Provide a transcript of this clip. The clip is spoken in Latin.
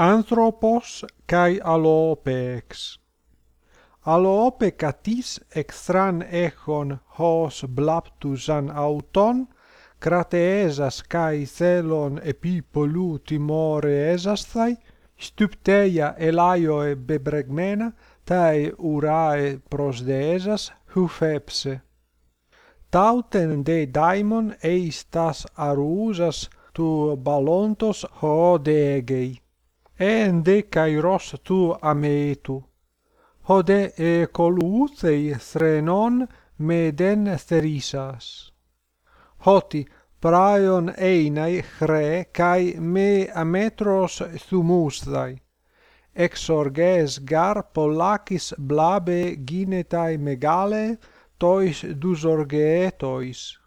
anthropos kai alopex. Alope catis extran echon hos blaptusan auton crateesas kai thelon epipolu timore esasthai stupteia elaioe bebregmena tai urae prosdeesas hufepse. Tauten de daimon eistas arusas arousas tu balontos ho degei ende kairos tu ametu. Hode e colutei srenon meden sterisas. Hoti praion einai chre kai me ametros thumusdai. Εξοργές gar πολλάκις blabe ginetai megale tois dusorgeetois.